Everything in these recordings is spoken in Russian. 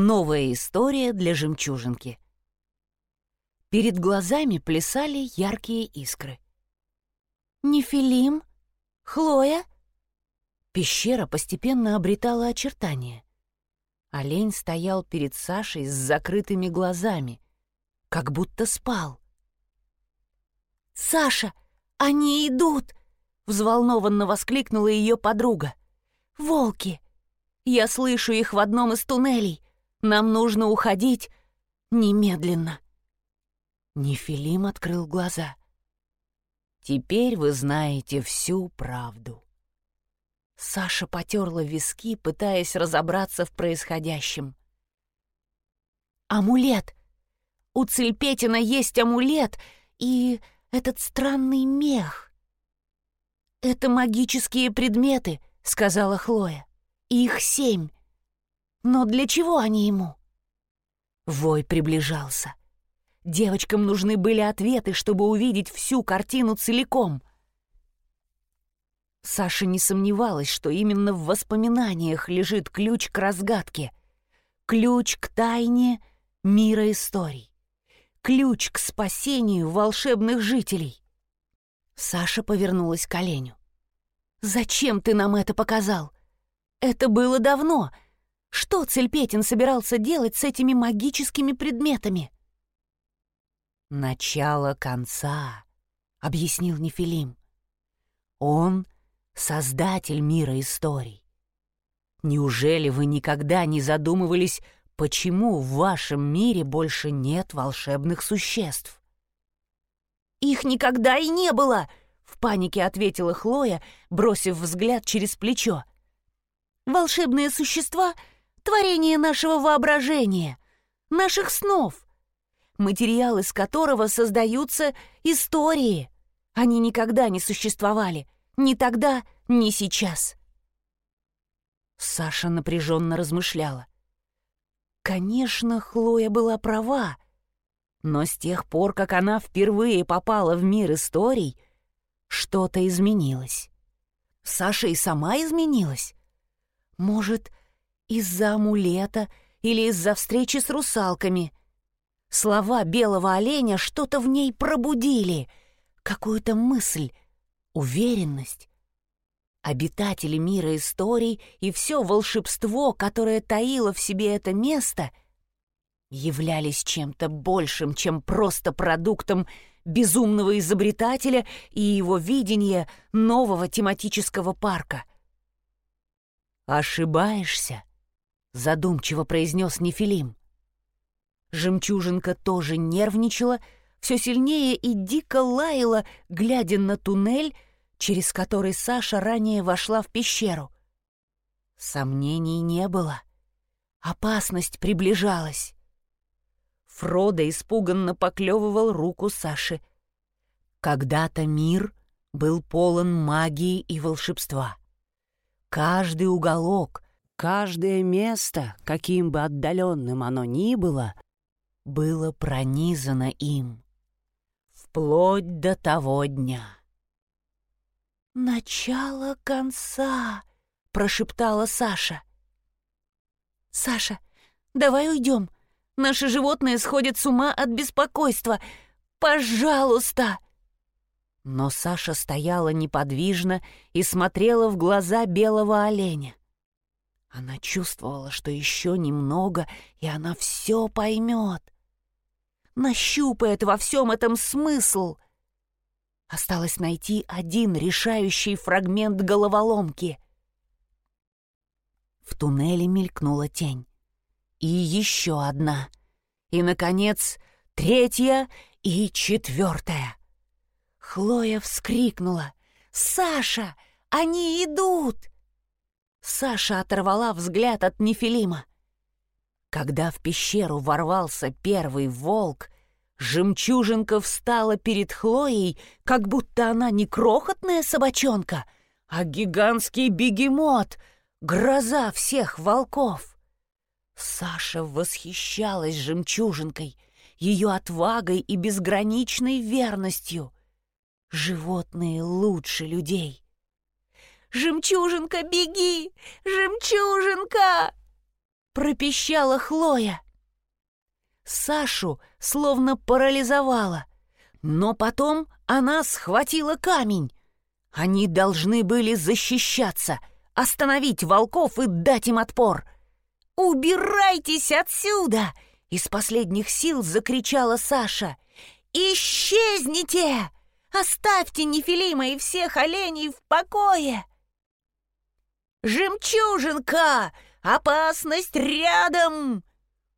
Новая история для жемчужинки. Перед глазами плясали яркие искры. «Нефилим? Хлоя?» Пещера постепенно обретала очертания. Олень стоял перед Сашей с закрытыми глазами, как будто спал. «Саша, они идут!» — взволнованно воскликнула ее подруга. «Волки! Я слышу их в одном из туннелей. Нам нужно уходить немедленно. Нефилим открыл глаза. Теперь вы знаете всю правду. Саша потерла виски, пытаясь разобраться в происходящем. «Амулет! У Цельпетина есть амулет и этот странный мех!» «Это магические предметы», — сказала Хлоя. «Их семь. Но для чего они ему? Вой приближался. Девочкам нужны были ответы, чтобы увидеть всю картину целиком. Саша не сомневалась, что именно в воспоминаниях лежит ключ к разгадке. Ключ к тайне мира историй. Ключ к спасению волшебных жителей. Саша повернулась к оленю. «Зачем ты нам это показал? Это было давно, что Цельпетин собирался делать с этими магическими предметами? «Начало конца», — объяснил Нефилим. «Он — создатель мира историй. Неужели вы никогда не задумывались, почему в вашем мире больше нет волшебных существ?» «Их никогда и не было!» — в панике ответила Хлоя, бросив взгляд через плечо. «Волшебные существа творение нашего воображения, наших снов, материал из которого создаются истории. Они никогда не существовали, ни тогда, ни сейчас. Саша напряженно размышляла. Конечно, Хлоя была права, но с тех пор, как она впервые попала в мир историй, что-то изменилось. Саша и сама изменилась. Может, из-за амулета или из-за встречи с русалками. Слова белого оленя что-то в ней пробудили, какую-то мысль, уверенность. Обитатели мира историй и все волшебство, которое таило в себе это место, являлись чем-то большим, чем просто продуктом безумного изобретателя и его видения нового тематического парка. «Ошибаешься», задумчиво произнес Нефилим. Жемчужинка тоже нервничала, все сильнее и дико лаяла, глядя на туннель, через который Саша ранее вошла в пещеру. Сомнений не было. Опасность приближалась. Фродо испуганно поклевывал руку Саши. Когда-то мир был полон магии и волшебства. Каждый уголок, Каждое место, каким бы отдаленным оно ни было, было пронизано им. Вплоть до того дня. «Начало конца!» — прошептала Саша. «Саша, давай уйдем. Наши животные сходят с ума от беспокойства. Пожалуйста!» Но Саша стояла неподвижно и смотрела в глаза белого оленя. Она чувствовала, что еще немного, и она все поймет. Нащупает во всем этом смысл. Осталось найти один решающий фрагмент головоломки. В туннеле мелькнула тень. И еще одна. И, наконец, третья и четвертая. Хлоя вскрикнула. «Саша, они идут!» Саша оторвала взгляд от Нефилима. Когда в пещеру ворвался первый волк, жемчужинка встала перед Хлоей, как будто она не крохотная собачонка, а гигантский бегемот, гроза всех волков. Саша восхищалась жемчужинкой, ее отвагой и безграничной верностью. Животные лучше людей. «Жемчужинка, беги! Жемчужинка!» пропищала Хлоя. Сашу словно парализовала, но потом она схватила камень. Они должны были защищаться, остановить волков и дать им отпор. «Убирайтесь отсюда!» — из последних сил закричала Саша. «Исчезните! Оставьте Нефилима и всех оленей в покое!» «Жемчужинка! Опасность рядом!»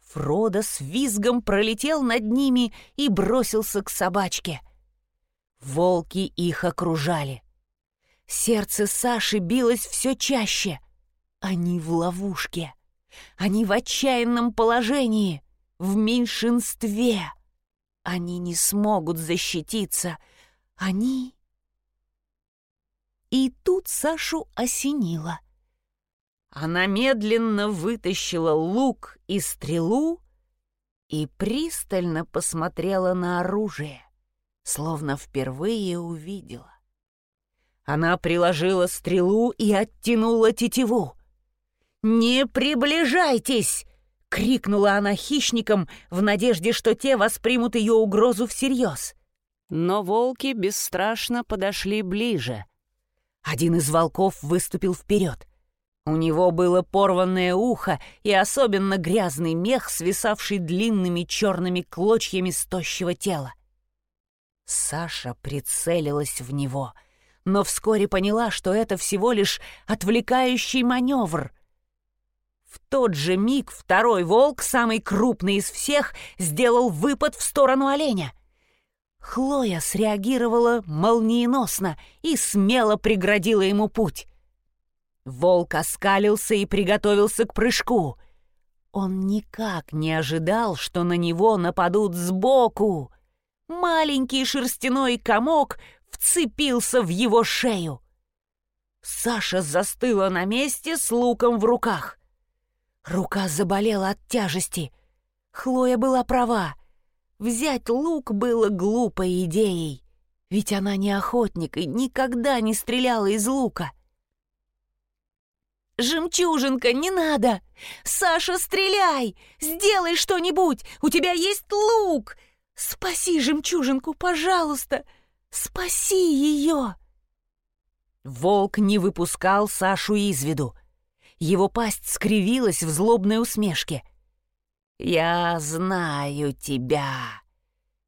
Фродо с визгом пролетел над ними и бросился к собачке. Волки их окружали. Сердце Саши билось все чаще. Они в ловушке. Они в отчаянном положении, в меньшинстве. Они не смогут защититься. Они... И тут Сашу осенило. Она медленно вытащила лук и стрелу и пристально посмотрела на оружие, словно впервые увидела. Она приложила стрелу и оттянула тетиву. «Не приближайтесь!» — крикнула она хищникам в надежде, что те воспримут ее угрозу всерьез. Но волки бесстрашно подошли ближе. Один из волков выступил вперед. У него было порванное ухо и особенно грязный мех, свисавший длинными черными клочьями с тощего тела. Саша прицелилась в него, но вскоре поняла, что это всего лишь отвлекающий маневр. В тот же миг второй волк, самый крупный из всех, сделал выпад в сторону оленя. Хлоя среагировала молниеносно и смело преградила ему путь. Волк оскалился и приготовился к прыжку. Он никак не ожидал, что на него нападут сбоку. Маленький шерстяной комок вцепился в его шею. Саша застыла на месте с луком в руках. Рука заболела от тяжести. Хлоя была права. Взять лук было глупой идеей, ведь она не охотник и никогда не стреляла из лука. «Жемчужинка, не надо! Саша, стреляй! Сделай что-нибудь! У тебя есть лук! Спаси жемчужинку, пожалуйста! Спаси ее!» Волк не выпускал Сашу из виду. Его пасть скривилась в злобной усмешке. «Я знаю тебя,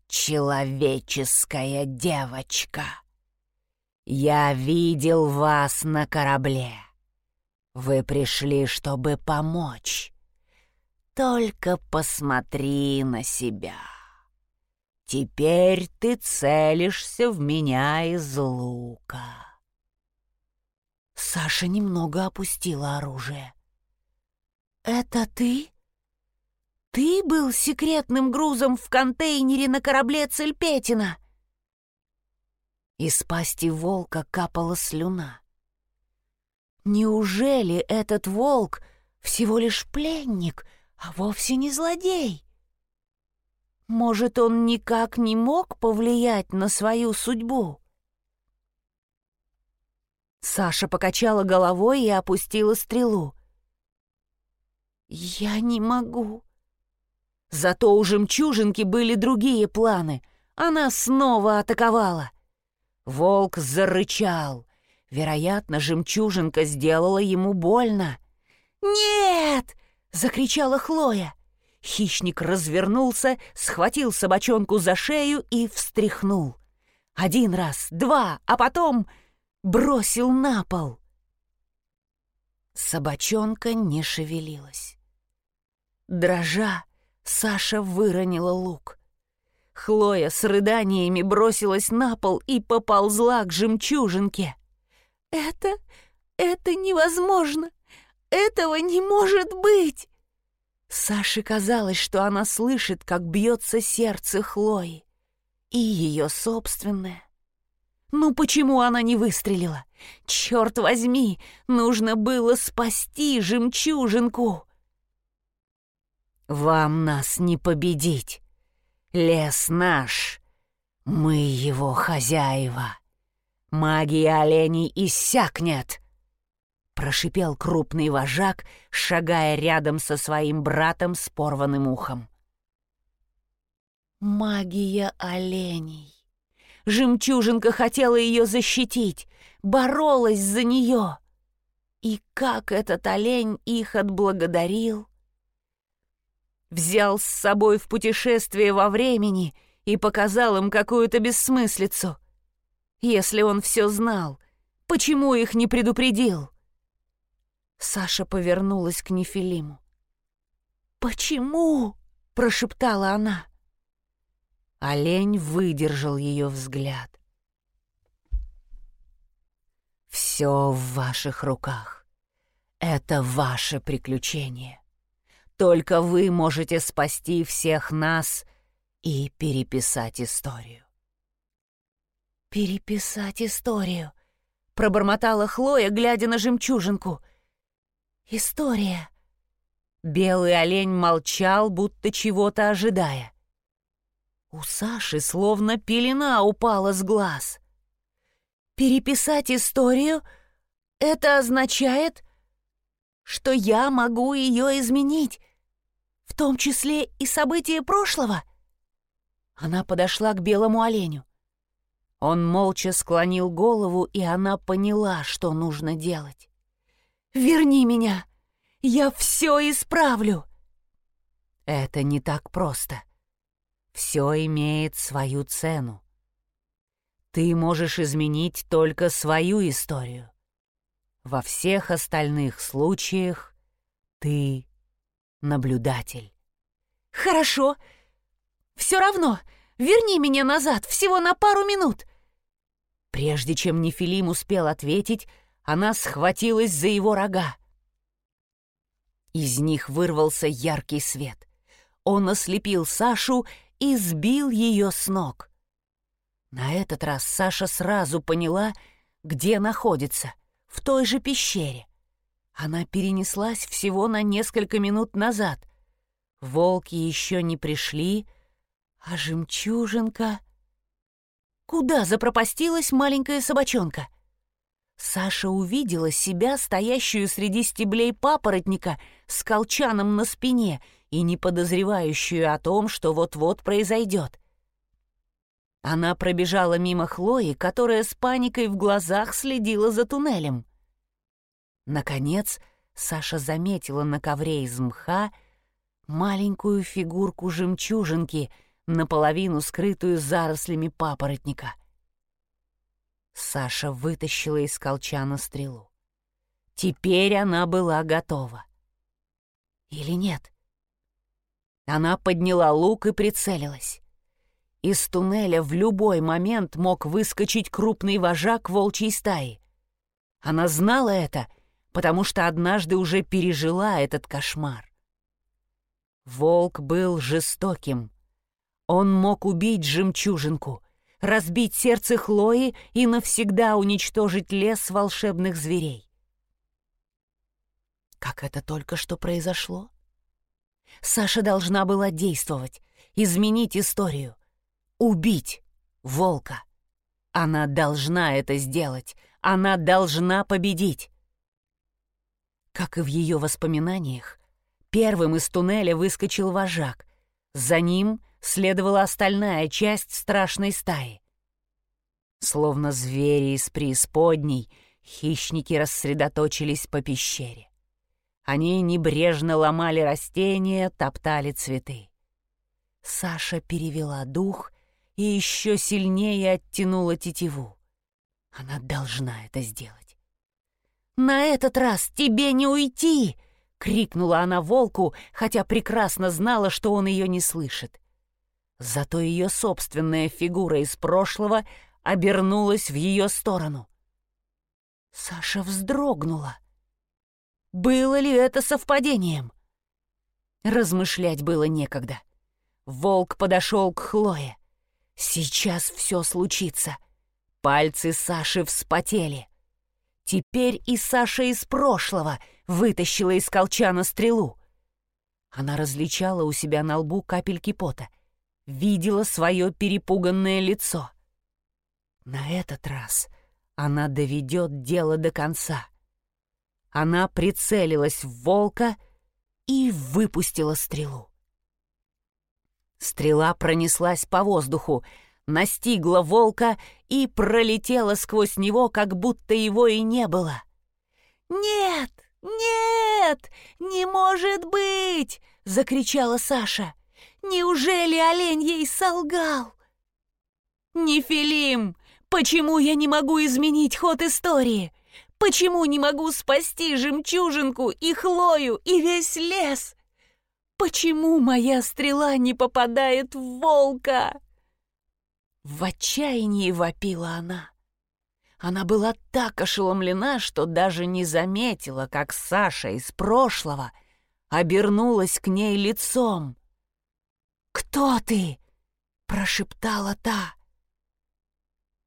человеческая девочка. Я видел вас на корабле». Вы пришли, чтобы помочь. Только посмотри на себя. Теперь ты целишься в меня из лука. Саша немного опустила оружие. «Это ты? Ты был секретным грузом в контейнере на корабле Цельпетина?» Из пасти волка капала слюна. Неужели этот волк всего лишь пленник, а вовсе не злодей? Может, он никак не мог повлиять на свою судьбу? Саша покачала головой и опустила стрелу. «Я не могу». Зато у жемчужинки были другие планы. Она снова атаковала. Волк зарычал, Вероятно, жемчужинка сделала ему больно. «Нет!» — закричала Хлоя. Хищник развернулся, схватил собачонку за шею и встряхнул. Один раз, два, а потом бросил на пол. Собачонка не шевелилась. Дрожа, Саша выронила лук. Хлоя с рыданиями бросилась на пол и поползла к жемчужинке. «Это... это невозможно! Этого не может быть!» Саше казалось, что она слышит, как бьется сердце Хлои. И ее собственное. Ну почему она не выстрелила? Черт возьми, нужно было спасти жемчужинку. Вам нас не победить. Лес наш, мы его хозяева магия оленей иссякнет!» — прошипел крупный вожак, шагая рядом со своим братом с порванным ухом. Магия оленей. Жемчужинка хотела ее защитить, боролась за нее. И как этот олень их отблагодарил? Взял с собой в путешествие во времени и показал им какую-то бессмыслицу. Если он все знал, почему их не предупредил? Саша повернулась к Нефилиму. «Почему?» — прошептала она. Олень выдержал ее взгляд. «Все в ваших руках. Это ваше приключение. Только вы можете спасти всех нас и переписать историю». «Переписать историю», — пробормотала Хлоя, глядя на жемчужинку. «История». Белый олень молчал, будто чего-то ожидая. У Саши словно пелена упала с глаз. Переписать историю — это означает, что я могу ее изменить, в том числе и события прошлого. Она подошла к белому оленю. Он молча склонил голову, и она поняла, что нужно делать. «Верни меня! Я все исправлю!» Это не так просто. Все имеет свою цену. Ты можешь изменить только свою историю. Во всех остальных случаях ты наблюдатель. Хорошо. Все равно, верни меня назад, всего на пару минут. Прежде чем Нефилим успел ответить, она схватилась за его рога. Из них вырвался яркий свет. Он ослепил Сашу и сбил ее с ног. На этот раз Саша сразу поняла, где находится, в той же пещере. Она перенеслась всего на несколько минут назад. Волки еще не пришли, а жемчужинка... Куда запропастилась маленькая собачонка? Саша увидела себя, стоящую среди стеблей папоротника, с колчаном на спине и не подозревающую о том, что вот-вот произойдет. Она пробежала мимо Хлои, которая с паникой в глазах следила за туннелем. Наконец, Саша заметила на ковре из мха маленькую фигурку жемчужинки, наполовину скрытую зарослями папоротника. Саша вытащила из колчана стрелу. Теперь она была готова. Или нет? Она подняла лук и прицелилась. Из туннеля в любой момент мог выскочить крупный вожак волчьей стаи. Она знала это, потому что однажды уже пережила этот кошмар. Волк был жестоким. Он мог убить жемчужинку, разбить сердце Хлои и навсегда уничтожить лес волшебных зверей. Как это только что произошло? Саша должна была действовать, изменить историю, убить волка. Она должна это сделать, она должна победить. Как и в ее воспоминаниях, первым из туннеля выскочил вожак. За ним следовала остальная часть страшной стаи. Словно звери из преисподней, хищники рассредоточились по пещере. Они небрежно ломали растения, топтали цветы. Саша перевела дух и еще сильнее оттянула тетиву. Она должна это сделать. «На этот раз тебе не уйти!» — крикнула она волку, хотя прекрасно знала, что он ее не слышит. Зато ее собственная фигура из прошлого обернулась в ее сторону. Саша вздрогнула. Было ли это совпадением? Размышлять было некогда. Волк подошел к Хлое. Сейчас все случится. Пальцы Саши вспотели. Теперь и Саша из прошлого вытащила из колчана стрелу. Она различала у себя на лбу капельки пота, видела свое перепуганное лицо. На этот раз она доведет дело до конца. Она прицелилась в волка и выпустила стрелу. Стрела пронеслась по воздуху, настигла волка и пролетела сквозь него, как будто его и не было. «Нет! Нет! Не может быть!» — закричала Саша. «Неужели олень ей солгал?» «Нефилим, почему я не могу изменить ход истории? Почему не могу спасти жемчужинку и Хлою и весь лес? Почему моя стрела не попадает в волка?» В отчаянии вопила она. Она была так ошеломлена, что даже не заметила, как Саша из прошлого обернулась к ней лицом. «Кто ты?» — прошептала та.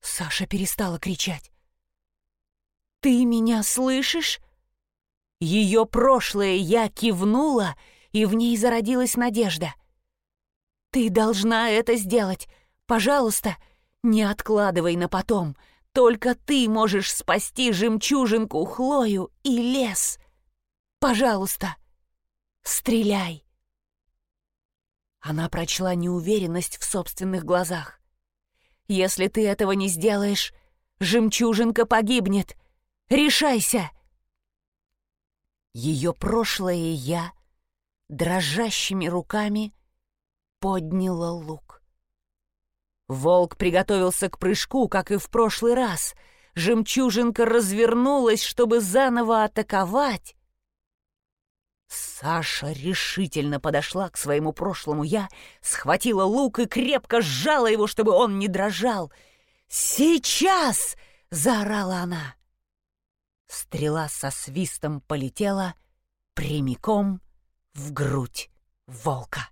Саша перестала кричать. «Ты меня слышишь?» Ее прошлое я кивнула, и в ней зародилась надежда. «Ты должна это сделать. Пожалуйста, не откладывай на потом. Только ты можешь спасти жемчужинку, Хлою и лес. Пожалуйста, стреляй!» Она прочла неуверенность в собственных глазах. Если ты этого не сделаешь, жемчужинка погибнет. Решайся!» Ее прошлое я дрожащими руками подняла лук. Волк приготовился к прыжку, как и в прошлый раз. Жемчужинка развернулась, чтобы заново атаковать, Саша решительно подошла к своему прошлому «я», схватила лук и крепко сжала его, чтобы он не дрожал. «Сейчас!» — заорала она. Стрела со свистом полетела прямиком в грудь волка.